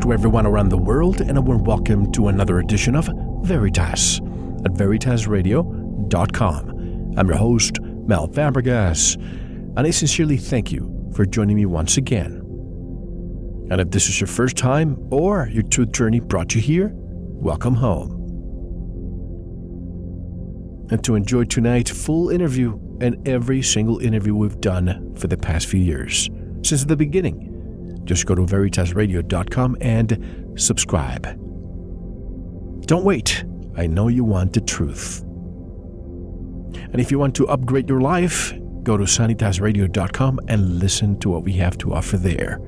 To everyone around the world, and a warm welcome to another edition of Veritas at veritasradio.com. I'm your host, Mel Fabregas, and I sincerely thank you for joining me once again. And if this is your first time or your truth journey brought you here, welcome home. And to enjoy tonight's full interview and every single interview we've done for the past few years, since the beginning just go to veritasradio.com and subscribe. Don't wait. I know you want the truth. And if you want to upgrade your life, go to sanitasradio.com and listen to what we have to offer there.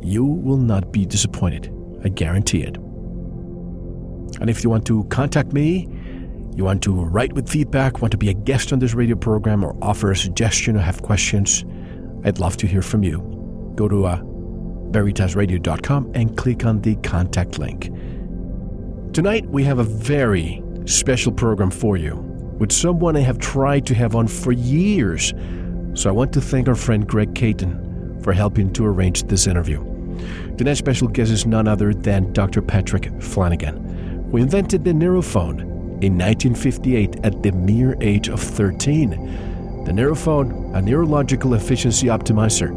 You will not be disappointed. I guarantee it. And if you want to contact me, you want to write with feedback, want to be a guest on this radio program, or offer a suggestion or have questions, I'd love to hear from you. Go to uh, veritasradio.com and click on the contact link. Tonight, we have a very special program for you with someone I have tried to have on for years. So I want to thank our friend Greg Caton for helping to arrange this interview. Tonight's special guest is none other than Dr. Patrick Flanagan, who invented the Neurophone in 1958 at the mere age of 13. The Neurophone, a neurological efficiency optimizer,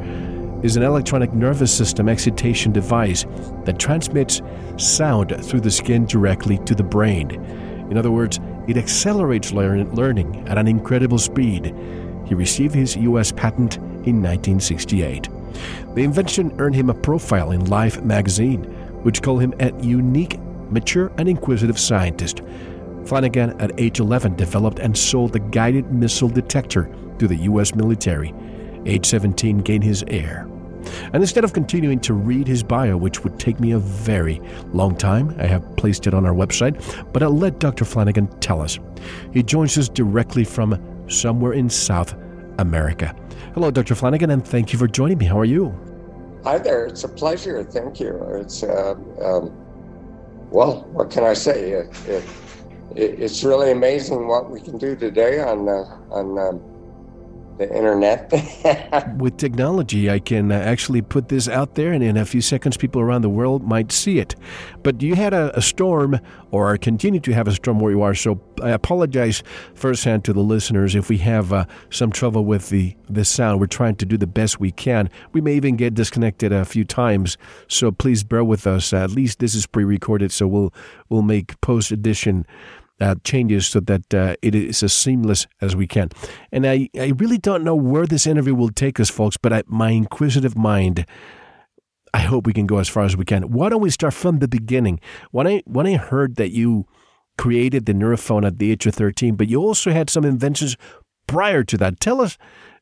is an electronic nervous system excitation device that transmits sound through the skin directly to the brain. In other words, it accelerates learning at an incredible speed. He received his U.S. patent in 1968. The invention earned him a profile in Life magazine, which called him a unique, mature, and inquisitive scientist. Flanagan, at age 11, developed and sold a guided missile detector to the U.S. military. Age 17, gained his heir. And instead of continuing to read his bio, which would take me a very long time, I have placed it on our website, but I'll let Dr. Flanagan tell us. He joins us directly from somewhere in South America. Hello, Dr. Flanagan, and thank you for joining me. How are you? Hi there. It's a pleasure. Thank you. It's, uh, um, well, what can I say? It, it, it's really amazing what we can do today on, uh, on um, the internet. With technology, I can uh, actually put this out there, and in a few seconds, people around the world might see it. But you had a, a storm, or continue to have a storm where you are, so I apologize firsthand to the listeners if we have uh, some trouble with the, the sound. We're trying to do the best we can. We may even get disconnected a few times, so please bear with us. at least this is pre-recorded, so we'll we'll make post edition uh, changes so that uh, it is as seamless as we can. And I, I really don't know where this interview will take us, folks, but I, my inquisitive mind, I hope we can go as far as we can. Why don't we start from the beginning? When I, when I heard that you created the Neurophone at the age of 13, but you also had some inventions prior to that. Tell us,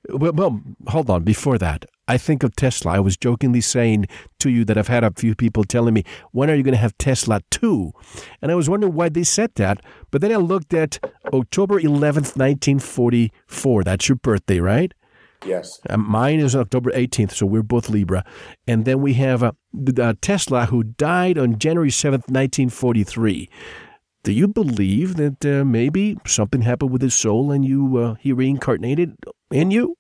well, well hold on, before that, I think of Tesla. I was jokingly saying to you that I've had a few people telling me, when are you going to have Tesla 2? And I was wondering why they said that. But then I looked at October 11th, 1944. That's your birthday, right? Yes. Uh, mine is October 18th, so we're both Libra. And then we have uh, uh, Tesla, who died on January 7th, 1943. Do you believe that uh, maybe something happened with his soul and you uh, he reincarnated in you?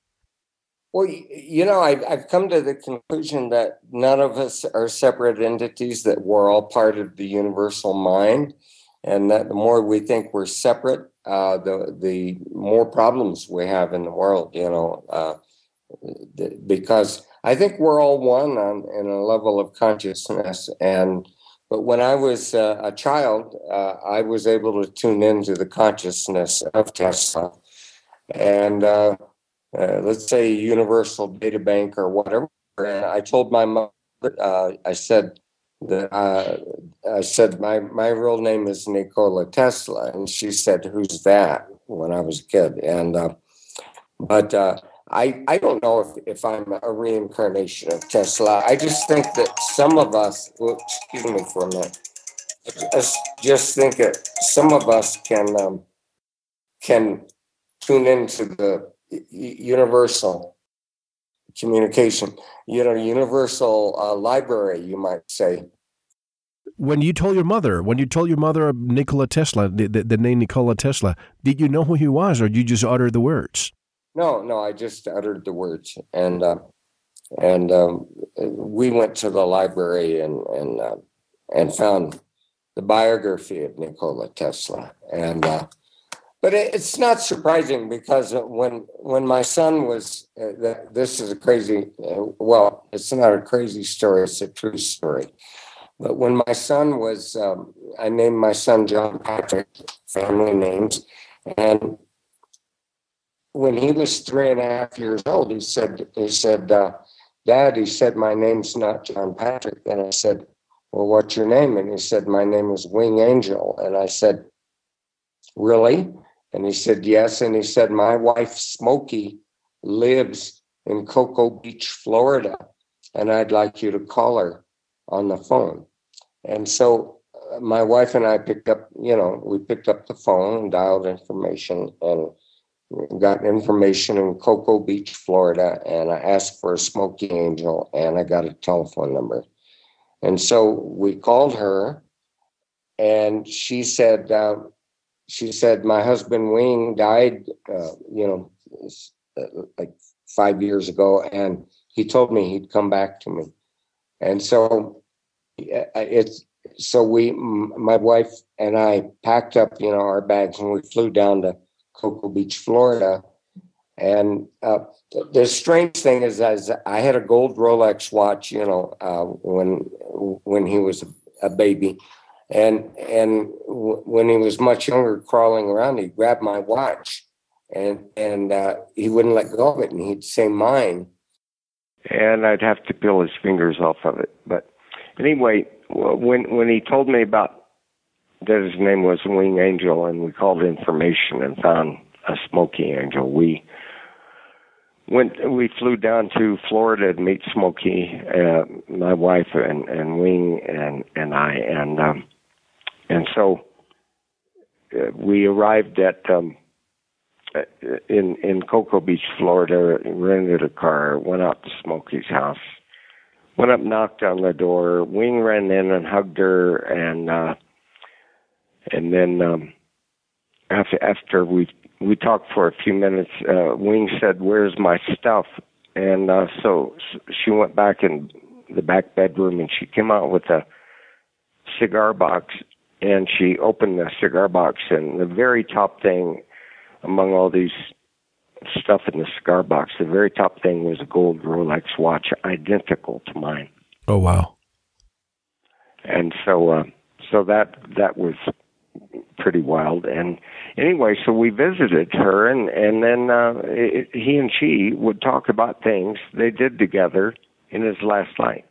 Well, you know, I've, I've come to the conclusion that none of us are separate entities, that we're all part of the universal mind. And that the more we think we're separate, uh, the, the more problems we have in the world, you know, uh, because I think we're all one on in a level of consciousness. And but when I was uh, a child, uh, I was able to tune into the consciousness of Tesla. And uh, uh let's say Universal Data Bank or whatever. And I told my mother, uh, I said, that uh, I said my my real name is Nikola Tesla, and she said, "Who's that?" When I was a kid, and but I, I don't know if, if I'm a reincarnation of Tesla. I just think that some of us, well, excuse me for a minute, just, just think that some of us can um, can tune into the universal communication, you know, universal uh, library, you might say. When you told your mother, when you told your mother Nikola Tesla, the, the, the name Nikola Tesla, did you know who he was, or did you just utter the words? No, no, I just uttered the words, and uh, and um, we went to the library and and uh, and found the biography of Nikola Tesla, and uh, but it, it's not surprising because when when my son was uh, this is a crazy uh, well, it's not a crazy story; it's a true story. But when my son was, um, I named my son John Patrick, family names, and when he was three and a half years old, he said, he said, uh, Dad, he said, my name's not John Patrick. And I said, well, what's your name? And he said, my name is Wing Angel. And I said, really? And he said, yes. And he said, my wife, Smokey, lives in Cocoa Beach, Florida. And I'd like you to call her on the phone. And so uh, my wife and I picked up, you know, we picked up the phone and dialed information and got information in Cocoa Beach, Florida, and I asked for a Smoky Angel, and I got a telephone number. And so we called her, and she said, uh, she said my husband Wing died, uh, you know, uh, like five years ago, and he told me he'd come back to me. And so it's so we, my wife and I, packed up, you know, our bags, and we flew down to Cocoa Beach, Florida. And uh, the strange thing is, as I had a gold Rolex watch, you know, uh, when when he was a baby, and and w- when he was much younger, crawling around, he grabbed my watch, and and uh, he wouldn't let go of it, and he'd say mine, and I'd have to peel his fingers off of it. But anyway, when when he told me about that his name was Wing Angel, and we called information and found a Smoky Angel. We went, we flew down to Florida to meet Smoky, uh, my wife and and Wing and and I, and um, and so uh, we arrived at um, uh, in in Cocoa Beach, Florida. Rented a car, went out to Smokey's house, went up, knocked on the door. Wing ran in and hugged her, and uh, and then um, after after we we talked for a few minutes, uh, Wing said, "Where's my stuff?" And uh, so she went back in the back bedroom and she came out with a cigar box and she opened the cigar box and the very top thing among all these stuff in the cigar box, the very top thing was a gold Rolex watch identical to mine. Oh wow. And so uh so that that was pretty wild. And anyway, so we visited her, and and then uh, it, he and she would talk about things they did together in his last life.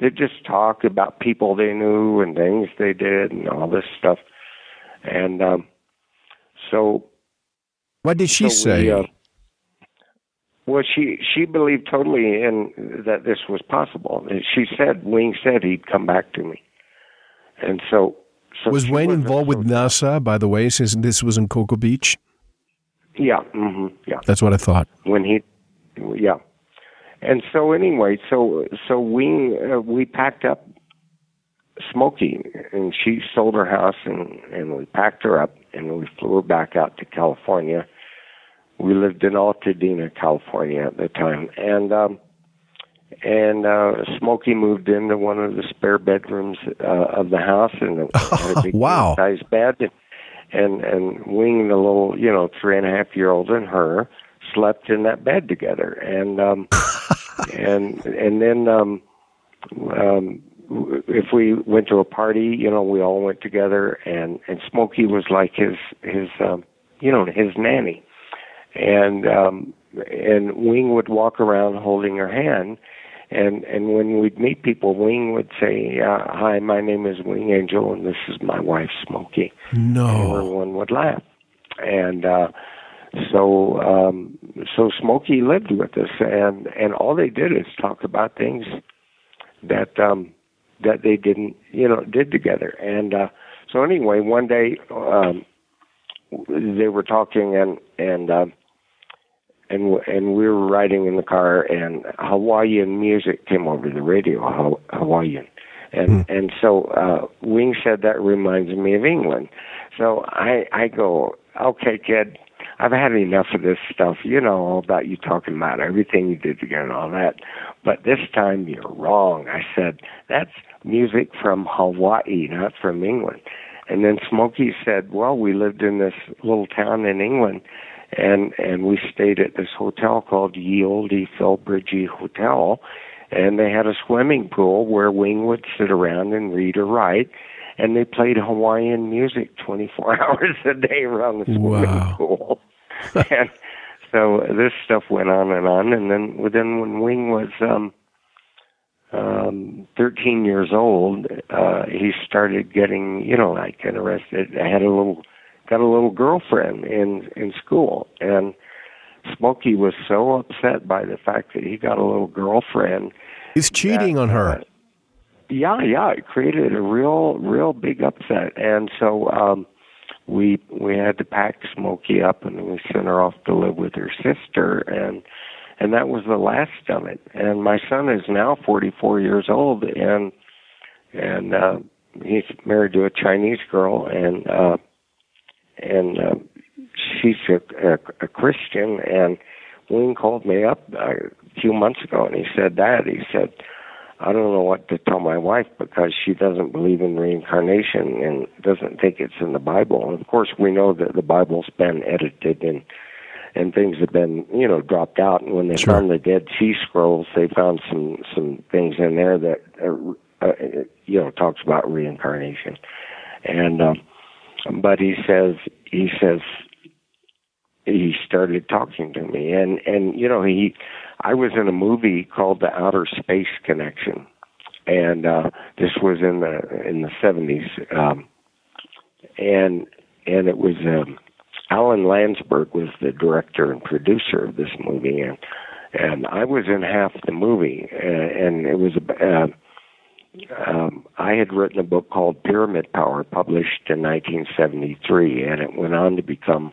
They'd just talk about people they knew and things they did and all this stuff. And um, so, what did she so say? We, uh, well, she she believed totally in that this was possible. She said, Wing said he'd come back to me, and so so was Wayne involved with NASA, by the way, since this was in Cocoa Beach? Yeah, mm-hmm, yeah. That's what I thought. When he, yeah. And so anyway, so so we uh, we packed up Smokey, and she sold her house, and and we packed her up, and we flew her back out to California. We lived in Altadena, California at the time, and um, and uh, Smokey moved into one of the spare bedrooms uh, of the house and had a big wow. size bed, and, and and Wing, the little you know three and a half year old, and her slept in that bed together, and um, and and then um, um, if we went to a party, you know, we all went together, and and Smokey was like his his um, you know his nanny, and um, and Wing would walk around holding her hand, and and when we'd meet people, Wing would say, uh, "Hi, my name is Wing Angel, and this is my wife, Smokey." No, and everyone would laugh, and. uh so um so Smokey lived with us and and all they did is talk about things that um that they didn't you know did together. And uh so anyway one day um they were talking and and um and and we were riding in the car and Hawaiian music came over the radio Hawaiian. And mm. and so uh Wing said that reminds me of England. So I I go okay kid I've had enough of this stuff, you know, all about you talking about everything you did together and all that. But this time you're wrong. I said, that's music from Hawaii, not from England. And then Smokey said, well, we lived in this little town in England and, and we stayed at this hotel called Ye Olde Philbridgie Hotel. And they had a swimming pool where Wing would sit around and read or write and they played Hawaiian music 24 hours a day around the swimming wow. pool. and so this stuff went on and on, and then within when Wing was um, um, 13 years old, uh, he started getting, you know, like interested. I had a little, got a little girlfriend in in school, and Smokey was so upset by the fact that he got a little girlfriend. He's cheating that, on her. Uh, yeah, yeah, it created a real, real big upset, and so um, we we had to pack Smokey up and we sent her off to live with her sister, and and that was the last of it. And my son is now 44 years old, and and uh, he's married to a Chinese girl, and uh, and uh, she's a, a, a Christian, and Wayne called me up uh, a few months ago, and he said that he said I don't know what to tell my wife because she doesn't believe in reincarnation and doesn't think it's in the Bible. And of course, we know that the Bible's been edited and and things have been you know dropped out. And when they sure. found the Dead Sea Scrolls, they found some some things in there that uh, uh, you know talks about reincarnation. And um, but he says he says he started talking to me and and you know he I was in a movie called The Outer Space Connection, and uh, this was in the in the seventies, um, and and it was um, Alan Landsberg was the director and producer of this movie, and and I was in half the movie, and, and it was uh, um, I had written a book called Pyramid Power, published in 1973, and it went on to become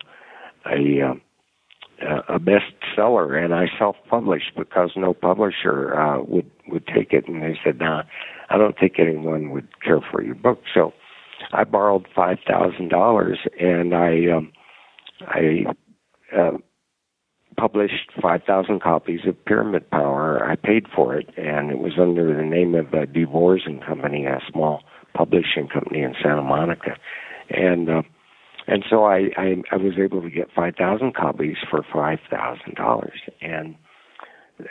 a um, a bestseller, and I self-published because no publisher uh, would would take it, and they said, "Nah, I don't think anyone would care for your book." So I borrowed five thousand dollars, and I um, I uh, published five thousand copies of Pyramid Power. I paid for it, and it was under the name of uh, DeVorss and Company, a small publishing company in Santa Monica, and uh, and so I, I, I was able to get 5,000 copies for $5,000. And,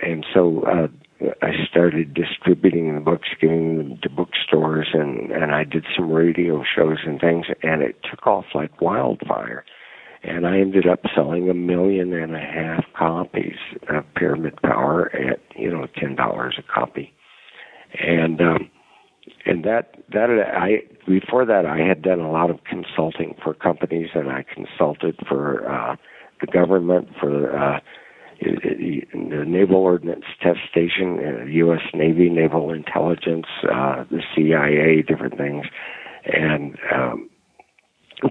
and so, uh, I started distributing the books, giving them to bookstores, and, and I did some radio shows and things, and it took off like wildfire. And I ended up selling a million and a half copies of Pyramid Power at, you know, $10 a copy. And, um, and that that I before that I had done a lot of consulting for companies and I consulted for uh, the government for uh, the Naval Ordnance Test Station, uh, U.S. Navy Naval Intelligence, uh, the CIA, different things, and um,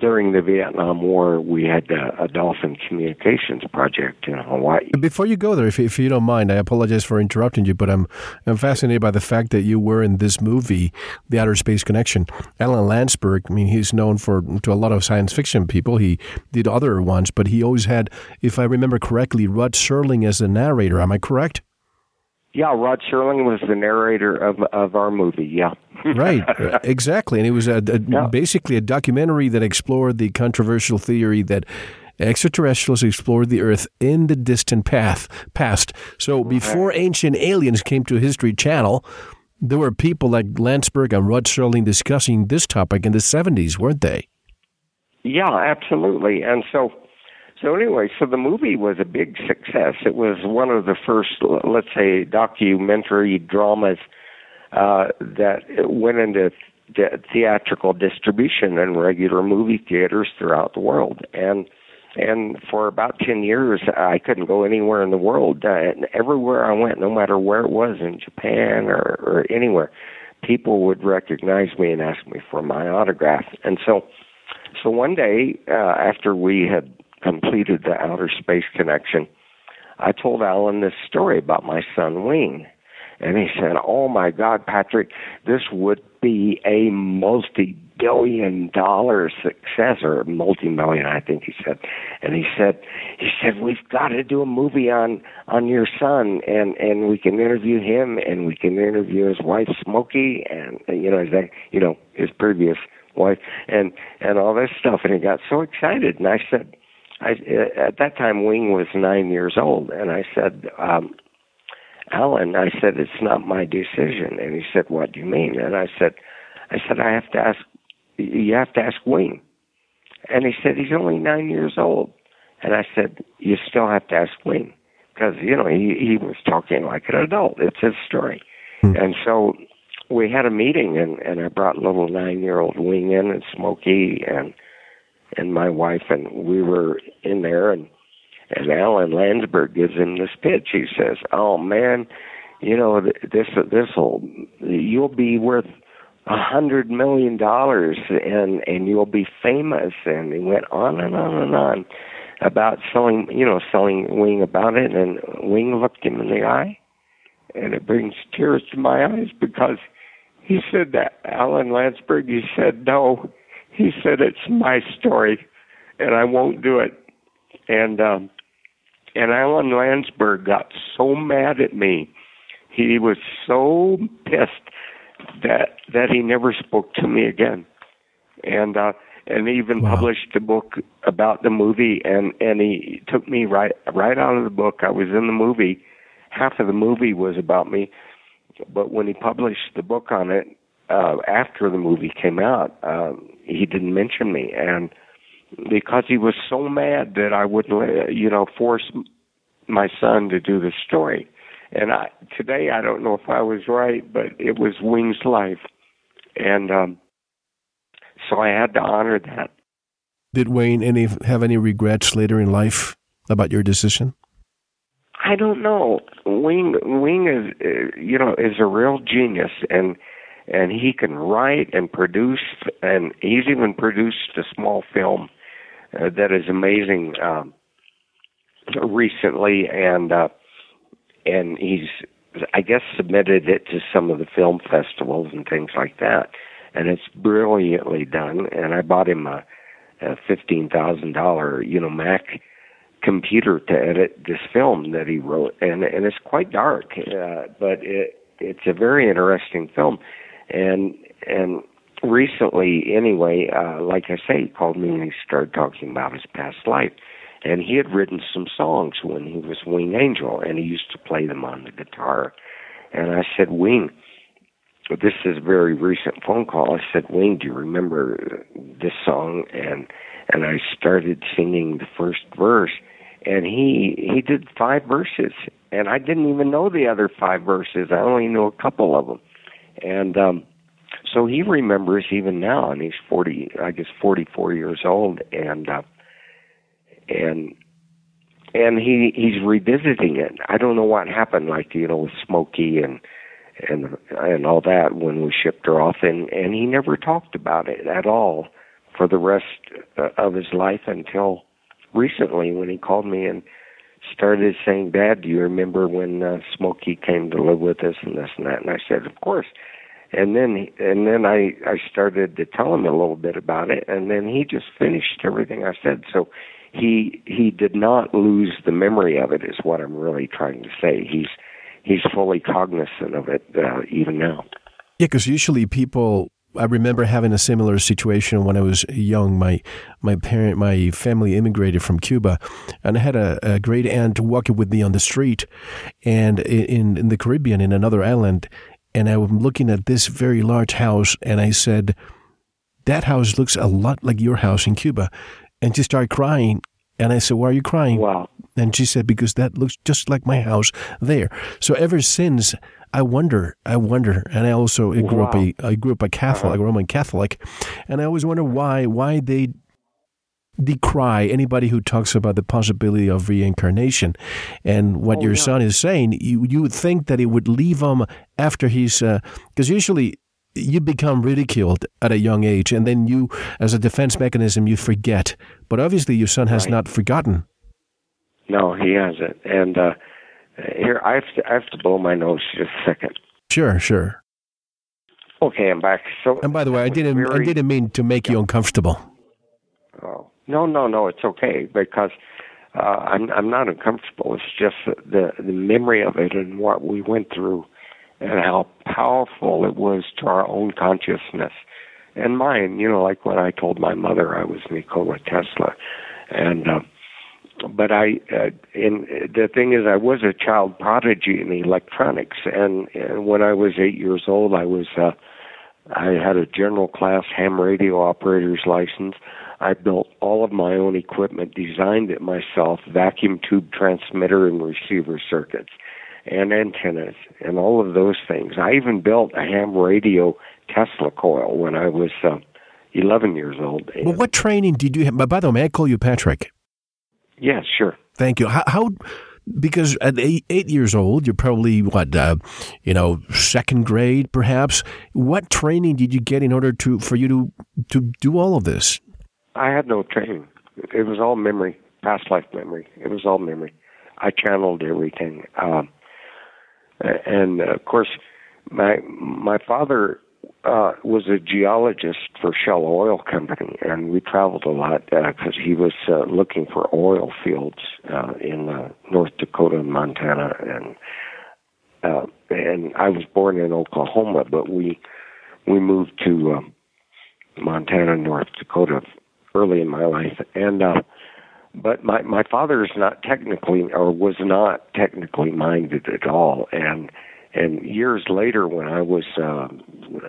during the Vietnam War, we had a, a, dolphin communications project in Hawaii. Before you go there, if, if you don't mind, I apologize for interrupting you, but I'm I'm fascinated by the fact that you were in this movie, The Outer Space Connection. Alan Landsberg, I mean, he's known for to a lot of science fiction people. He did other ones, but he always had, if I remember correctly, Rod Serling as the narrator. Am I correct? Yeah, Rod Serling was the narrator of of our movie. Yeah, right, exactly, and it was a, a yeah. basically a documentary that explored the controversial theory that extraterrestrials explored the Earth in the distant path past. So before ancient aliens came to History Channel, there were people like Landsberg and Rod Serling discussing this topic in the 70s, weren't they? Yeah, absolutely. And so, so anyway, so the movie was a big success. It was one of the first, let's say, documentary dramas uh, that went into theatrical distribution in regular movie theaters throughout the world. And and for about 10 years I couldn't go anywhere in the world. Uh, everywhere I went, no matter where it was in Japan or, or anywhere, people would recognize me and ask me for my autograph. And so, so one day uh, after we had completed the outer space connection, I told Alan this story about my son Wing. And he said, Oh my God, Patrick, this would be a multi billion dollar success or multi million I think he said and he said he said we've got to do a movie on on your son and and we can interview him and we can interview his wife Smokey and you know his you know his previous wife and and all this stuff and he got so excited and I said I at that time Wing was 9 years old and I said um Alan I said it's not my decision and he said what do you mean and I said I said I have to ask you have to ask Wing. And he said, he's only nine years old. And I said, you still have to ask Wing. Because, you know, he, he was talking like an adult. It's his story. Hmm. And so we had a meeting, and, and I brought little nine-year-old Wing in, and Smokey, and and my wife, and we were in there, and and Alan Landsberg gives him this pitch. He says, "Oh man, you know this this will you'll be worth a hundred million dollars and and you'll be famous and he went on and on and on about selling you know selling wing about it and wing looked him in the eye and it brings tears to my eyes because he said that alan landsberg he said no he said it's my story and i won't do it. And um and alan landsberg got so mad at me. He was so pissed that that he never spoke to me again, and uh, and even wow. published a book about the movie, and and he took me right right out of the book. I was in the movie, half of the movie was about me, but when he published the book on it uh, after the movie came out, um, he didn't mention me, and because he was so mad that I wouldn't, you know, force my son to do the story. And I, today, I don't know if I was right, but it was Wing's life, and um, so I had to honor that. Did Wayne any have any regrets later in life about your decision? I don't know. Wing Wing is uh, you know is a real genius, and and he can write and produce, and he's even produced a small film uh, that is amazing um, recently, and uh, and he's I guess submitted it to some of the film festivals and things like that, and it's brilliantly done. And I bought him a, a fifteen thousand dollar you know Mac computer to edit this film that he wrote, and and it's quite dark, uh, but it it's a very interesting film, and and recently anyway, uh, like I say, he called me and he started talking about his past life and he had written some songs when he was Wing Angel, and he used to play them on the guitar. And I said, Wing, this is a very recent phone call. I said, Wing, do you remember this song? And and I started singing the first verse, and he he did five verses, and I didn't even know the other five verses. I only knew a couple of them, and um, so he remembers even now, and he's forty, I guess, forty-four years old, and. uh and and he he's revisiting it. I don't know what happened, like you know, with Smokey and and and all that when we shipped her off, and and he never talked about it at all for the rest uh, of his life until recently when he called me and started saying, "Dad, do you remember when uh, Smokey came to live with us and this and that?" And I said, "Of course." And then and then I I started to tell him a little bit about it, and then he just finished everything I said. So he he did not lose the memory of it is what I'm really trying to say. He's he's fully cognizant of it uh, even now. Yeah, because usually people. I remember having a similar situation when I was young. My my parent, my family immigrated from Cuba, and I had a, a great aunt walking with me on the street, and in in the Caribbean, in another island, and I was looking at this very large house, and I said, "That house looks a lot like your house in Cuba," and she started crying. And I said, "Why are you crying?" Wow. And she said, "Because that looks just like my house there." So ever since, I wonder, I wonder, and I also I grew up a I grew up a Catholic, uh-huh. a Roman Catholic, and I always wonder why why they decry anybody who talks about the possibility of reincarnation. And what Oh, your yeah. son is saying, you you would think that it would leave him after he's uh, because usually you become ridiculed at a young age, and then you, as a defense mechanism, you forget. But obviously, your son has Right. not forgotten. No, he hasn't. And uh, here, I have to I have to blow my nose just a second. Sure, sure. Okay, I'm back. So, And by the way, I didn't I didn't mean to make you uncomfortable. Oh, no, no, no. It's okay because uh, I'm I'm not uncomfortable. It's just the the memory of it and what we went through, and how powerful it was to our own consciousness and mine. You know, like when I told my mother I was Nikola Tesla, and. Uh, but I, uh, in the thing is, I was a child prodigy in electronics, and, and when I was eight years old, I was, uh, I had a general class ham radio operator's license. I built all of my own equipment, designed it myself, vacuum tube transmitter and receiver circuits, and antennas, and all of those things. I even built a ham radio Tesla coil when I was uh, 11 years old. Well, what training did you have? By the way, may I call you Patrick? Yes, sure. Thank you. How, how because at eight, eight years old, you're probably what, uh, you know, second grade, perhaps. What training did you get in order to for you to to do all of this? I had no training. It was all memory, past life memory. It was all memory. I channeled everything, um, and of course, my my father uh, was a geologist for Shell Oil Company, and we traveled a lot because he was uh, looking for oil fields uh, in uh, North Dakota and Montana, and uh, and I was born in Oklahoma, but we we moved to um, Montana, North Dakota, early in my life, and uh, but my my father is not technically or was not technically minded at all, and and years later, when I was um,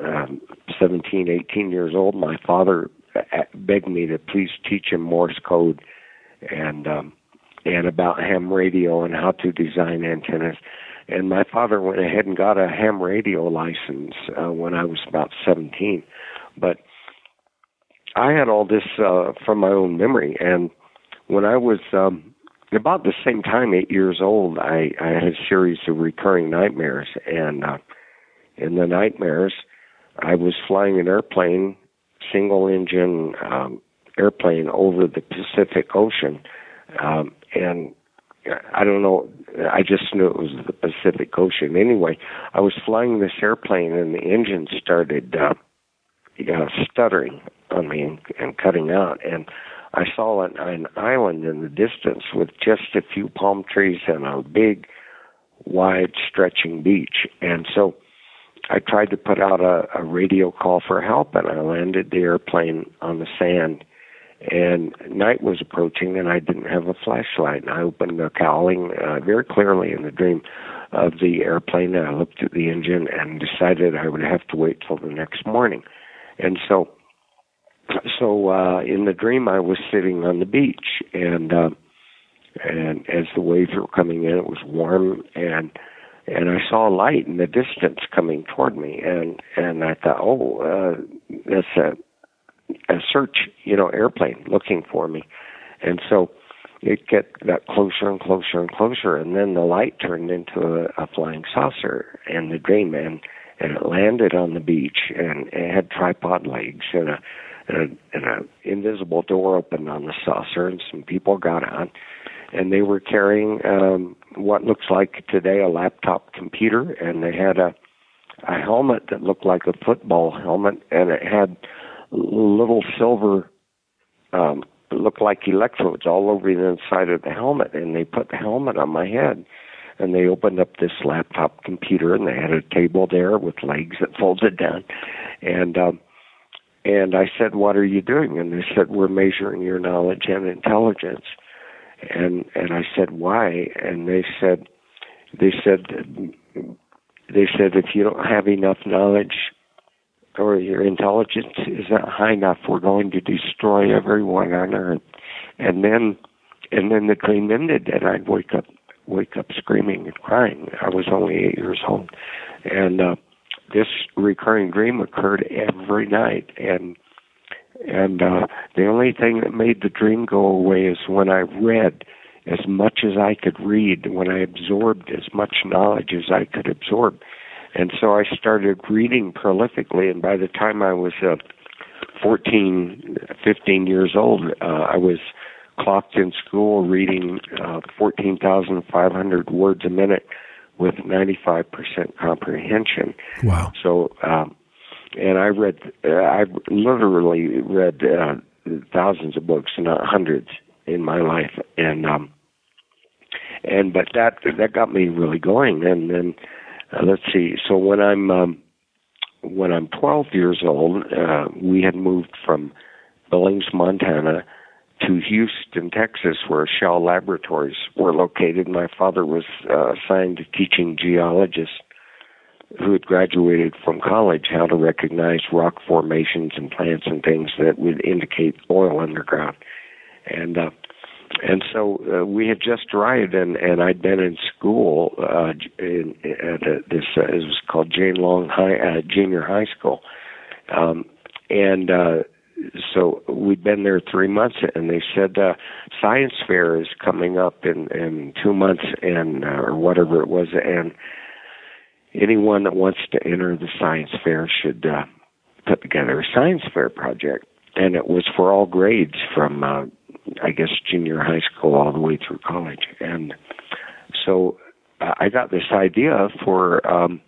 um, 17, 18 years old, my father uh, begged me to please teach him Morse code and um, and about ham radio and how to design antennas. And my father went ahead and got a ham radio license uh, when I was about 17. But I had all this uh, from my own memory. And when I was um, about the same time, eight years old, I, I had a series of recurring nightmares. And uh, in the nightmares, I was flying an airplane, single engine um, airplane over the Pacific Ocean. Um, and I don't know. I just knew it was the Pacific Ocean. Anyway, I was flying this airplane, and the engine started uh, uh, stuttering on me and, and cutting out. And I saw an, an island in the distance with just a few palm trees and a big, wide stretching beach. And so I tried to put out a, a radio call for help, and I landed the airplane on the sand. And night was approaching and I didn't have a flashlight. And I opened the cowling uh, very clearly in the dream of the airplane and I looked at the engine and decided I would have to wait till the next morning. And so so uh in the dream I was sitting on the beach and uh and as the waves were coming in it was warm and and I saw a light in the distance coming toward me and and I thought oh uh that's a a search, you know, airplane looking for me. And so it get got closer and closer and closer and then the light turned into a, a flying saucer and the dream and and it landed on the beach and it had tripod legs and a and an invisible door opened on the saucer and some people got on. And they were carrying um what looks like today a laptop computer. And they had a a helmet that looked like a football helmet. And it had little silver um looked like electrodes all over the inside of the helmet. And they put the helmet on my head. And they opened up this laptop computer. And they had a table there with legs that folded down. And um and I said what are you doing and they said we're measuring your knowledge and intelligence and and I said why and they said they said they said if you don't have enough knowledge or your intelligence is not high enough, we're going to destroy everyone on earth. And then, and then the dream ended, and I'd wake up, wake up screaming and crying. I was only eight years old, and uh, this recurring dream occurred every night, and and uh, the only thing that made the dream go away is when I read as much as I could read, when I absorbed as much knowledge as I could absorb. And so I started reading prolifically, and by the time I was uh, 14, 15 years old, uh, I was clocked in school reading uh, 14,500 words a minute with 95% comprehension. Wow. So, um, and I read, uh, I literally read uh, thousands of books, not hundreds, in my life, and um, and but that that got me really going. And then uh, let's see, so when I'm um, when I'm 12 years old, uh, we had moved from Billings, Montana, to Houston, Texas, where Shell Laboratories were located. My father was uh, assigned to teaching geologists who had graduated from college how to recognize rock formations and plants and things that would indicate oil underground. And uh, and so uh, we had just arrived, and and I'd been in school uh, in, at a, this uh, it was called Jane Long High uh, Junior High School, um, and uh, so we'd been there three months, and they said uh, science fair is coming up in in two months, and uh, or whatever it was, and anyone that wants to enter the science fair should uh, put together a science fair project, and it was for all grades from uh, I guess junior high school all the way through college, and so I got this idea for. Um,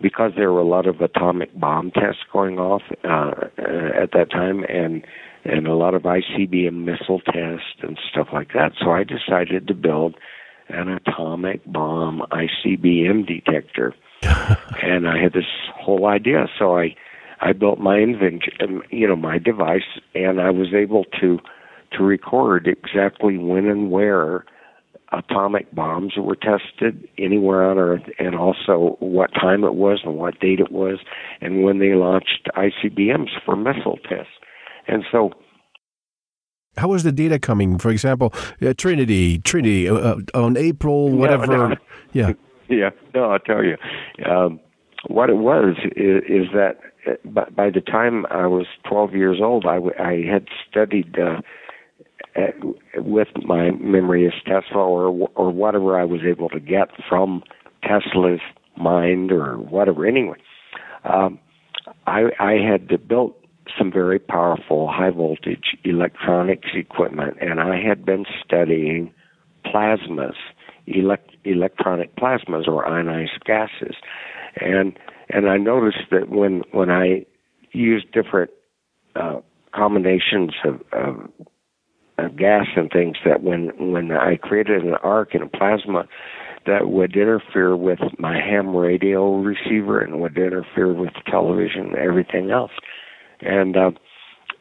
because there were a lot of atomic bomb tests going off uh, at that time, and and a lot of ICBM missile tests and stuff like that. So I decided to build an atomic bomb ICBM detector, and I had this whole idea. So I I built my invention, um, you know, my device, and I was able to to record exactly when and where atomic bombs were tested anywhere on Earth, and also what time it was and what date it was, and when they launched ICBMs for missile tests. And so, how was the data coming? For example, uh, Trinity, Trinity uh, uh on April, whatever. No, no. Yeah, yeah. No, I'll tell you. Um, what it was is, is that uh, by, by the time I was 12 years old, I, w- I had studied. Uh, with my memory as Tesla or or whatever I was able to get from Tesla's mind or whatever. Anyway, um, I, I had built some very powerful high voltage electronics equipment, and I had been studying plasmas, elect, electronic plasmas or ionized gases, and and I noticed that when when I used different uh, combinations of, of uh, gas and things that when when I created an arc in a plasma that would interfere with my ham radio receiver and would interfere with television and everything else. And uh,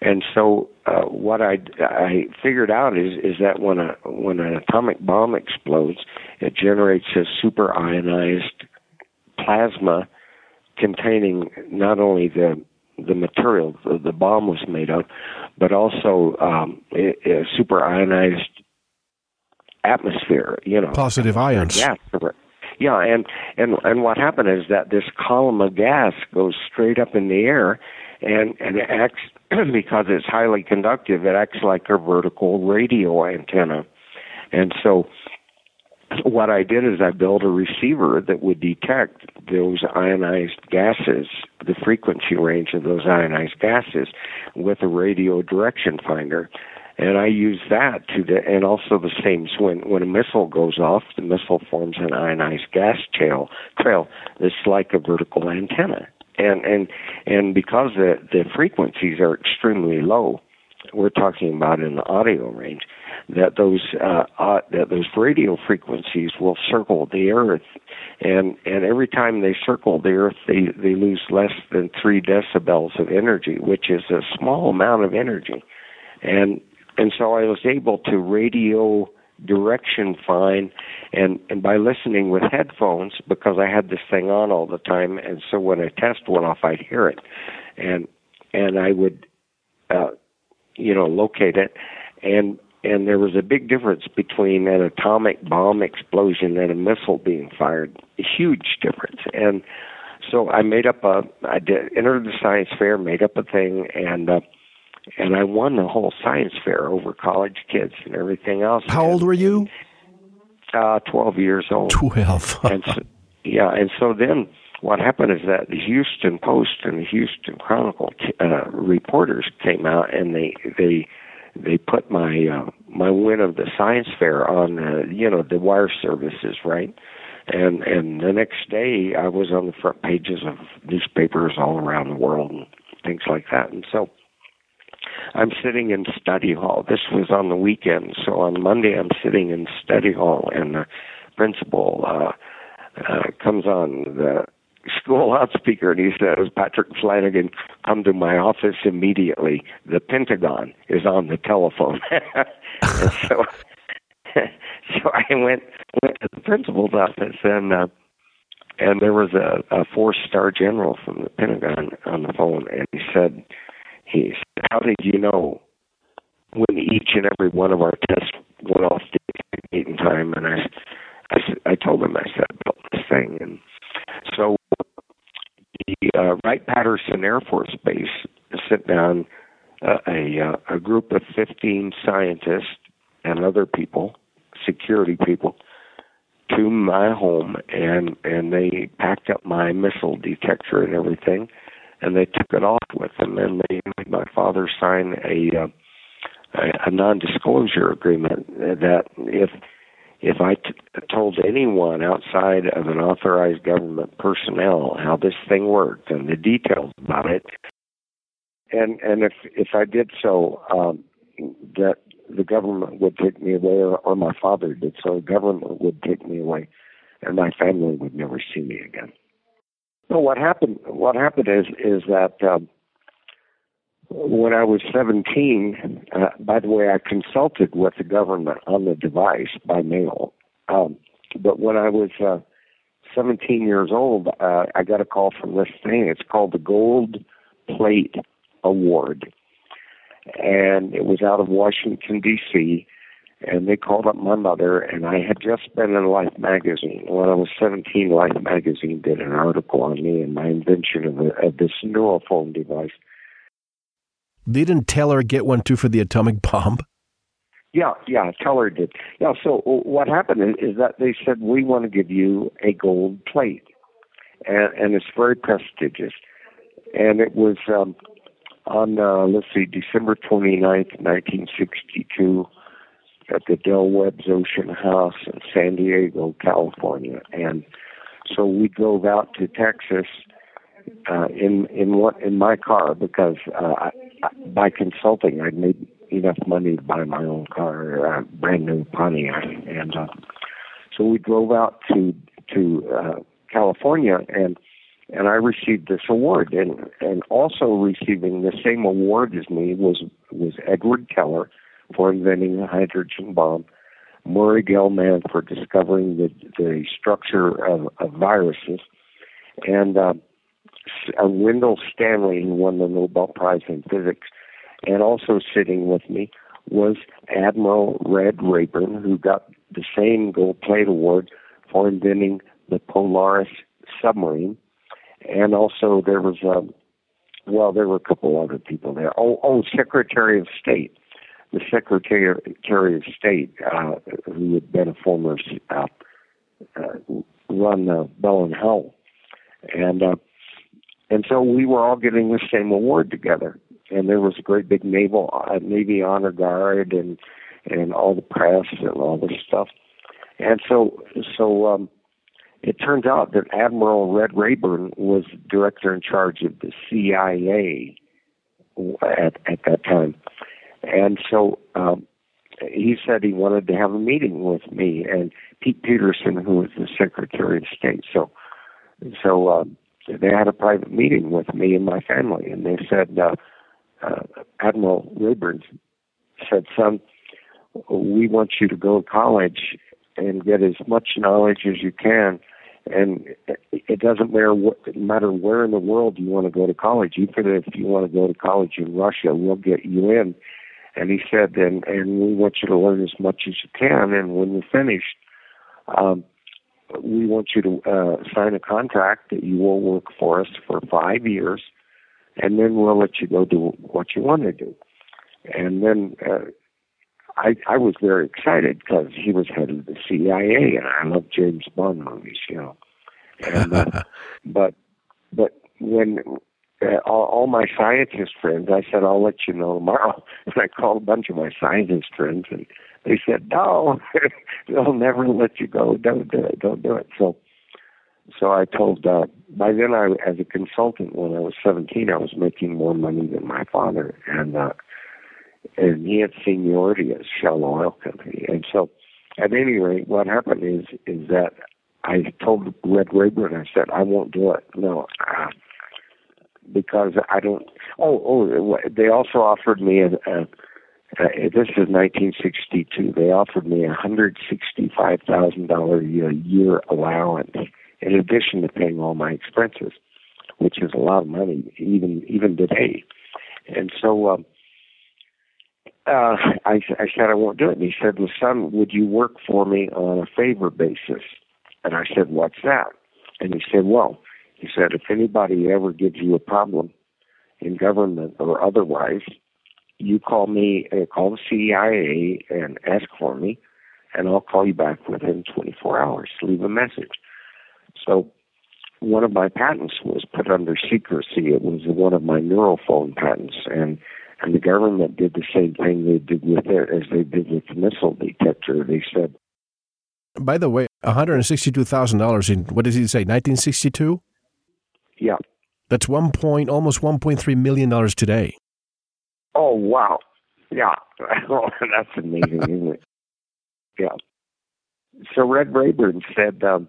and so uh, what I I figured out is is that when a when an atomic bomb explodes, it generates a super ionized plasma containing not only the the material the, the bomb was made of, but also um, a, a super ionized atmosphere. You know, positive ions. Yeah, yeah, and and and what happened is that this column of gas goes straight up in the air, and and it acts because it's highly conductive. It acts like a vertical radio antenna, and so what I did is I built a receiver that would detect those ionized gases, the frequency range of those ionized gases, with a radio direction finder. And I use that to, the, and also the same. So when when a missile goes off, the missile forms an ionized gas trail. Trail. It's like a vertical antenna. And and and because the the frequencies are extremely low, we're talking about in the audio range that those uh, uh, that those radio frequencies will circle the Earth, and and every time they circle the Earth, they they lose less than three decibels of energy, which is a small amount of energy, and and so I was able to radio direction fine, and and by listening with headphones because I had this thing on all the time, and so when a test went off, I'd hear it, and and I would, uh, you know, locate it, and and there was a big difference between an atomic bomb explosion and a missile being fired. A huge difference, and so I made up a. I did entered the science fair, made up a thing, and. Uh, and I won the whole science fair over college kids and everything else. How old were you? Uh, 12 years old. 12. and so, yeah, and so then what happened is that the Houston Post and the Houston Chronicle uh, reporters came out and they they they put my uh, my win of the science fair on uh, you know the wire services right? And and the next day I was on the front pages of newspapers all around the world and things like that. And so I'm sitting in study hall. This was on the weekend, so on Monday I'm sitting in study hall, and the principal uh, uh, comes on the school loudspeaker and he says, Patrick Flanagan, come to my office immediately. The Pentagon is on the telephone. so, so I went went to the principal's office and. Uh, and there was a, a four star general from the Pentagon on the phone, and he said, he said, How did you know when each and every one of our tests went off the date and time? And I, I, I told him, I said, about this thing. And so the uh, Wright Patterson Air Force Base sent down uh, a, uh, a group of 15 scientists and other people, security people, to my home and and they packed up my missile detector and everything and they took it off with them, and they made my father sign a uh, a, a non-disclosure agreement that if if I t- told anyone outside of an authorized government personnel how this thing worked and the details about it, and and if if I did so, um, that the government would take me away, or, or my father did so, the government would take me away, and my family would never see me again. No, what happened? What happened is is that um, when I was 17, uh, by the way, I consulted with the government on the device by mail. Um, but when I was uh, 17 years old, uh, I got a call from this thing. It's called the Gold Plate Award, and it was out of Washington D.C and they called up my mother and I had just been in Life magazine. When I was 17, Life magazine did an article on me and my invention of, a, of this neurophone device. Didn't Teller get one too for the atomic bomb? Yeah, yeah, Teller did. Yeah, so what happened is, that they said, we want to give you a gold plate. And, and it's very prestigious. And it was um, on, uh, let's see, December 29th, 1962 at the Del Webb's Ocean House in San Diego, California. And so we drove out to Texas uh, in in what in my car because uh, I, by consulting I'd made enough money to buy my own car, a brand new Pontiac, and uh, so we drove out to to uh, California and and I received this award. And and also receiving the same award as me was was Edward Teller for inventing the hydrogen bomb, Murray Gell-Mann for discovering the, the structure of, of viruses, and uh, uh, Wendell Stanley, who won the Nobel Prize in Physics, and also sitting with me was Admiral Red Raborn, who got the same gold plate award for inventing the Polaris submarine. And also there was, a, well, there were a couple other people there. Oh, oh, Secretary of State the Secretary of State, uh, who had been a former uh, uh, run uh, Bell and Howell, and uh, and so we were all getting the same award together, and there was a great big naval uh, Navy honor guard and and all the press and all this stuff, and so so um, it turns out that Admiral Red Raborn was director in charge of the CIA at at that time. And so um, he said he wanted to have a meeting with me and Pete Peterson, who was the Secretary of State. So, so um, they had a private meeting with me and my family, and they said uh, uh, Admiral Raborn said, "Son, we want you to go to college and get as much knowledge as you can. And it doesn't matter what, matter where in the world you want to go to college. Even if you want to go to college in Russia, we'll get you in. And he said, and and we want you to learn as much as you can. And when you're finished, um, we want you to uh, sign a contract that you will work for us for five years, and then we'll let you go do what you want to do. And then uh, I I was very excited because he was head of the CIA, and I love James Bond movies, you know. And uh, but but when uh, all, all my scientist friends, I said I'll let you know tomorrow, and I called a bunch of my scientist friends, and they said no, they'll never let you go. Don't do it. Don't do it. So. So I told. Uh, by then, I, as a consultant, when I was 17, I was making more money than my father, and uh, and he had seniority at Shell Oil Company. And so, at any rate, what happened is is that I told Red Raborn, I said, I won't do it. No, uh, because I don't. Oh, oh, they also offered me a. a uh, this is 1962. They offered me a hundred sixty-five thousand dollar a year allowance in addition to paying all my expenses, which is a lot of money even even today. And so um, uh, I, I said I won't do it. And he said, well, son, would you work for me on a favor basis? And I said, what's that? And he said, well, he said, if anybody ever gives you a problem in government or otherwise, you call me, uh, call the CIA and ask for me, and I'll call you back within 24 hours. Leave a message. So one of my patents was put under secrecy. It was one of my neurophone patents, and and the government did the same thing they did with it as they did with the missile detector. They said. By the way, one hundred sixty-two thousand dollars in what does he say? Nineteen sixty-two. Yeah. That's one point, almost one point three million dollars today. Oh wow! Yeah, that's amazing, isn't it? Yeah. So Red Raborn said, um,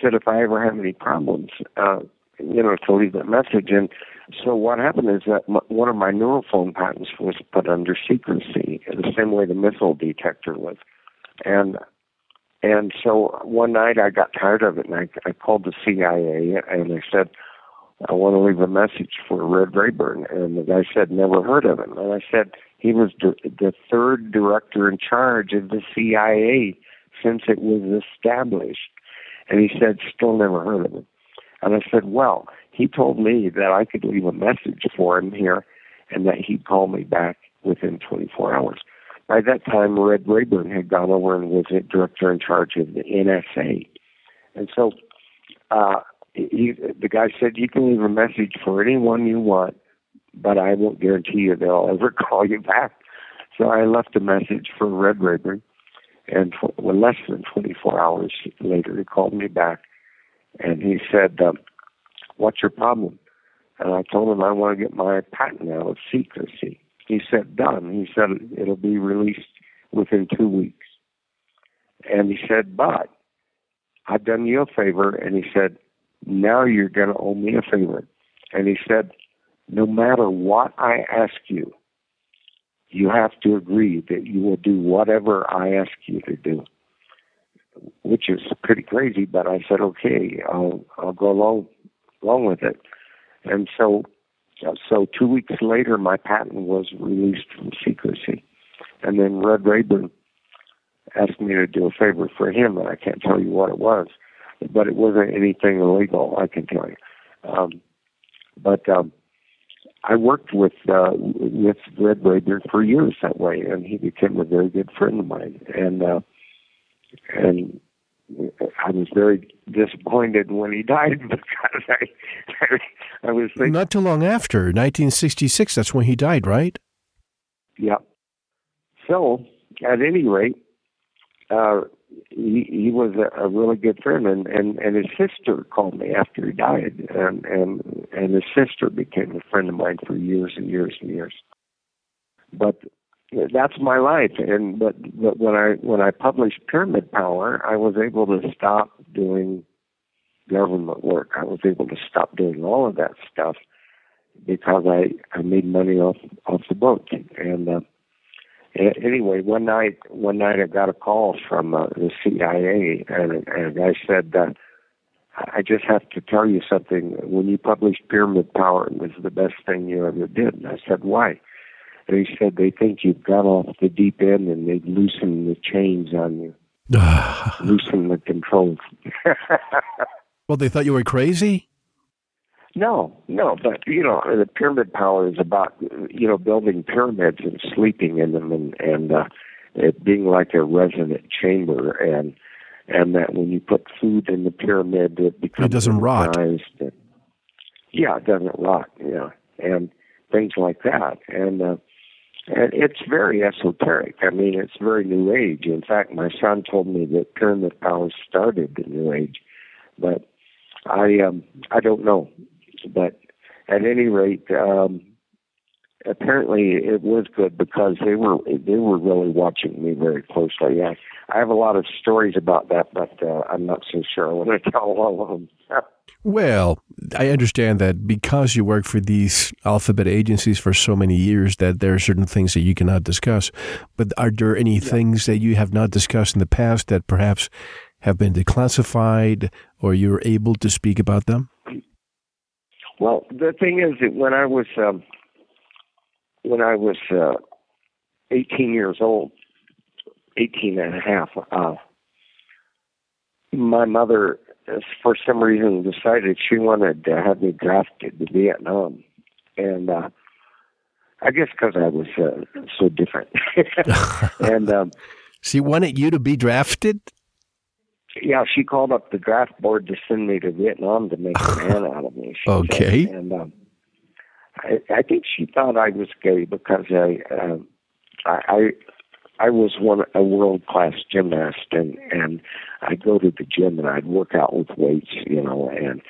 said if I ever have any problems, uh, you know, to leave that message. And so what happened is that m- one of my neurophone patents was put under secrecy, the same way the missile detector was. And and so one night I got tired of it, and I, I called the CIA and I said, I want to leave a message for Red Raborn. And the guy said, never heard of him. And I said, he was the, the third director in charge of the CIA since it was established. And he said, still never heard of him. And I said, well, he told me that I could leave a message for him here and that he'd call me back within 24 hours. By that time, Red Raborn had gone over and was a director in charge of the NSA. And so uh, he, the guy said, you can leave a message for anyone you want, but I won't guarantee you they'll ever call you back. So I left a message for Red Raborn, and for, well, less than 24 hours later, he called me back and he said, um, "What's your problem?" And I told him I want to get my patent out of secrecy. He said, "Done." He said it'll be released within two weeks. And he said, "But I've done you a favor." And he said, "Now you're going to owe me a favor." And he said, "No matter what I ask you, you have to agree that you will do whatever I ask you to do." which is pretty crazy. But I said, okay, I'll I'll go along along with it. And so, so two weeks later, my patent was released from secrecy, and then Red Raborn asked me to do a favor for him, and I can't tell you what it was, but it wasn't anything illegal. I can tell you. Um, but um, I worked with uh, with Red Raborn for years that way, and he became a very good friend of mine. And uh, and I was very disappointed when he died because I, I, I was thinking. Not too long after, 1966, that's when he died, right? Yeah. So, at any rate, uh, he, he was a, a really good friend, and, and, and his sister called me after he died, and, and, and his sister became a friend of mine for years and years and years. But that's my life. And but but when I when I published Pyramid Power, I was able to stop doing government work. I was able to stop doing all of that stuff because I I made money off off the book. And uh, anyway, one night, one night I got a call from uh, the CIA, and, and I said, uh, "I just have to tell you something. When you published Pyramid Power, it was the best thing you ever did." And I said, "Why?" And he said, "They think you've got off the deep end, and they've loosened the chains on you, loosened the controls." well, they thought you were crazy. No, no, but you know, the pyramid power is about you know building pyramids and sleeping in them, and and uh, it being like a resonant chamber, and and that when you put food in the pyramid, it becomes it doesn't rot. And, yeah, it doesn't rot. Yeah, and things like that, and uh, and it's very esoteric. I mean, it's very new age. In fact, my son told me that pyramid power started the new age, but I um I don't know but at any rate, um, apparently it was good because they were they were really watching me very closely. I, I have a lot of stories about that, but uh, I'm not so sure I want to tell all of them. well, I understand that because you work for these alphabet agencies for so many years, that there are certain things that you cannot discuss. But are there any yeah. things that you have not discussed in the past that perhaps have been declassified, or you're able to speak about them? Well, the thing is that when I was um, when I was uh, 18 years old, 18 and a half, uh, my mother, for some reason, decided she wanted to have me drafted to Vietnam, and uh, I guess because I was uh, so different, and um, she wanted you to be drafted yeah, she called up the draft board to send me to Vietnam to make a man out of me. okay. Said. And um, I, I think she thought I was gay because I, uh, I, I was one a world class gymnast, and and I'd go to the gym and I'd work out with weights, you know, and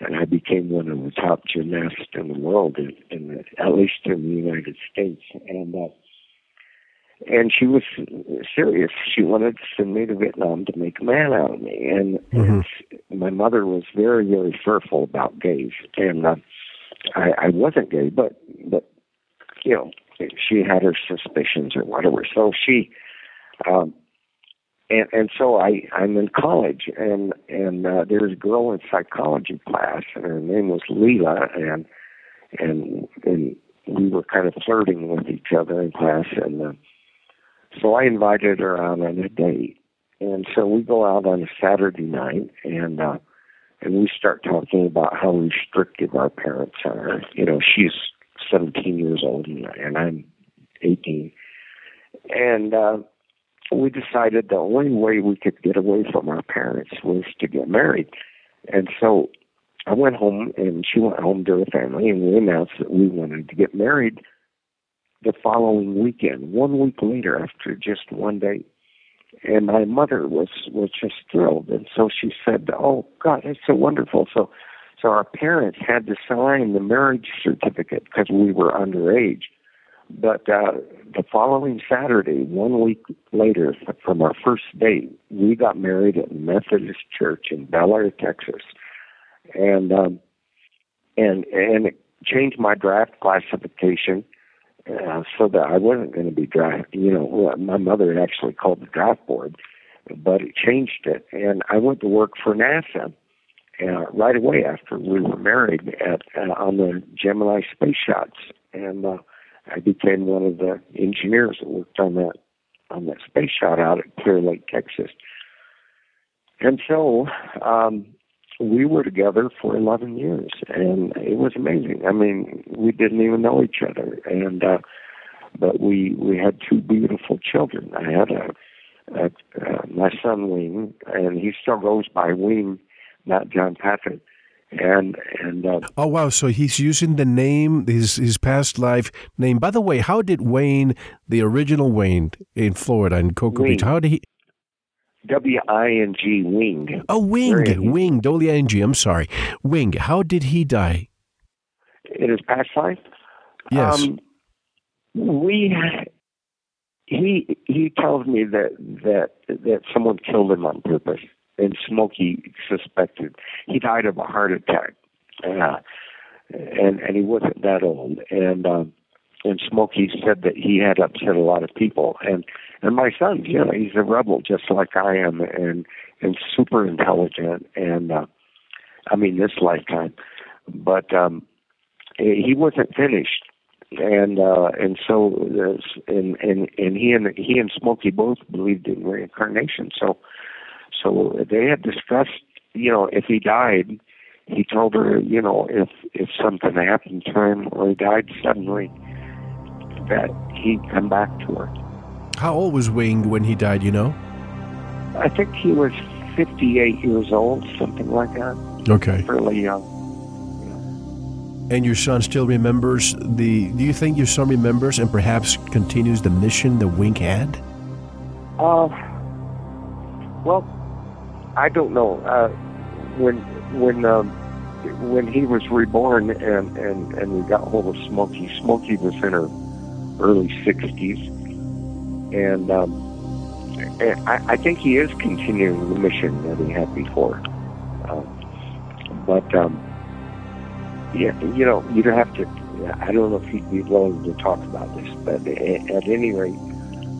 and I became one of the top gymnasts in the world, in, in the, at least in the United States, and. Uh, and she was serious. She wanted to send me to Vietnam to make a man out of me, and, mm-hmm. and my mother was very, very fearful about gays, and uh, I, I wasn't gay, but but you know, she had her suspicions or whatever. So she, um, and and so I I'm in college, and and uh, there's a girl in psychology class, and her name was Leela, and and and we were kind of flirting with each other in class, and. Uh, so I invited her out on a date. And so we go out on a Saturday night and uh and we start talking about how restrictive our parents are. You know, she's 17 years old and, I'm 18. And uh we decided the only way we could get away from our parents was to get married. And so I went home and she went home to her family and we announced that we wanted to get married the following weekend, one week later after just one day. And my mother was was just thrilled, and so she said, "Oh God, it's so wonderful!" So, so our parents had to sign the marriage certificate because we were underage. But uh, the following Saturday, one week later from our first date, we got married at Methodist Church in Bellaire, Texas, and um, and and it changed my draft classification uh, so that I wasn't going to be drafted. You know, my mother actually called the draft board, but it changed it, and I went to work for NASA uh, right away after we were married at uh, on the Gemini space shots, and uh, I became one of the engineers that worked on that on that space shot out at Clear Lake, Texas. And so, um, we were together for 11 years and it was amazing. I mean, we didn't even know each other and uh but we we had two beautiful children. I had a, a uh, my son Wing and he still goes by Wing, not John Patrick. And and uh, oh wow! So he's using the name his his past life name. By the way, how did Wayne, the original Wayne in Florida in Cocoa Beach, how did he W I N G Wing. Oh, Wing, Wing, W I N G. I'm sorry, Wing. How did he die? In his past life. Yes. Um, we he he tells me that that that someone killed him on purpose, and Smokey suspected he died of a heart attack, uh, and and he wasn't that old, and um, and Smokey said that he had upset a lot of people, and and my son, you know, he's a rebel just like I am, and and super intelligent, and uh, I mean this lifetime, but um, he wasn't finished, and uh, and so and and and he and he and Smokey both believed in reincarnation, so so they had discussed, you know, if he died, he told her, you know, if if something happened to him or he died suddenly, that he'd come back to her. How old was Wing when he died? You know, I think he was 58 years old, something like that. Okay, fairly young. And your son still remembers the. Do you think your son remembers and perhaps continues the mission that Wing had? Uh, well, I don't know. Uh, when when um, when he was reborn and, and, and we got hold of Smokey, Smokey was in her early 60s. And, um, and I, I think he is continuing the mission that he had before. Um, but, um, yeah, you know, you'd have to, I don't know if he'd be willing to talk about this, but at, at any rate.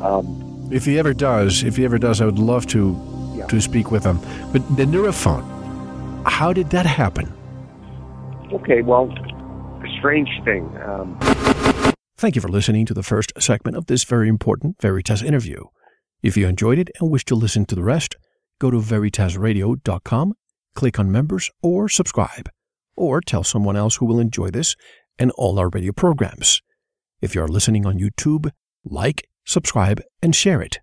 Um, if he ever does, if he ever does, I would love to yeah. to speak with him. But the neurophone, how did that happen? Okay, well, a strange thing. Um, Thank you for listening to the first segment of this very important Veritas interview. If you enjoyed it and wish to listen to the rest, go to veritasradio.com, click on members, or subscribe, or tell someone else who will enjoy this and all our radio programs. If you are listening on YouTube, like, subscribe, and share it.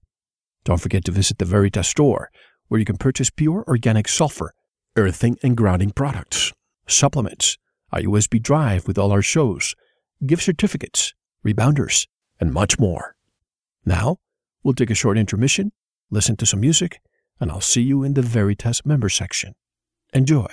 Don't forget to visit the Veritas store, where you can purchase pure organic sulfur, earthing and grounding products supplements, a USB drive with all our shows, gift certificates, rebounders, and much more. Now, we'll take a short intermission, listen to some music, and I'll see you in the Veritas member section. Enjoy.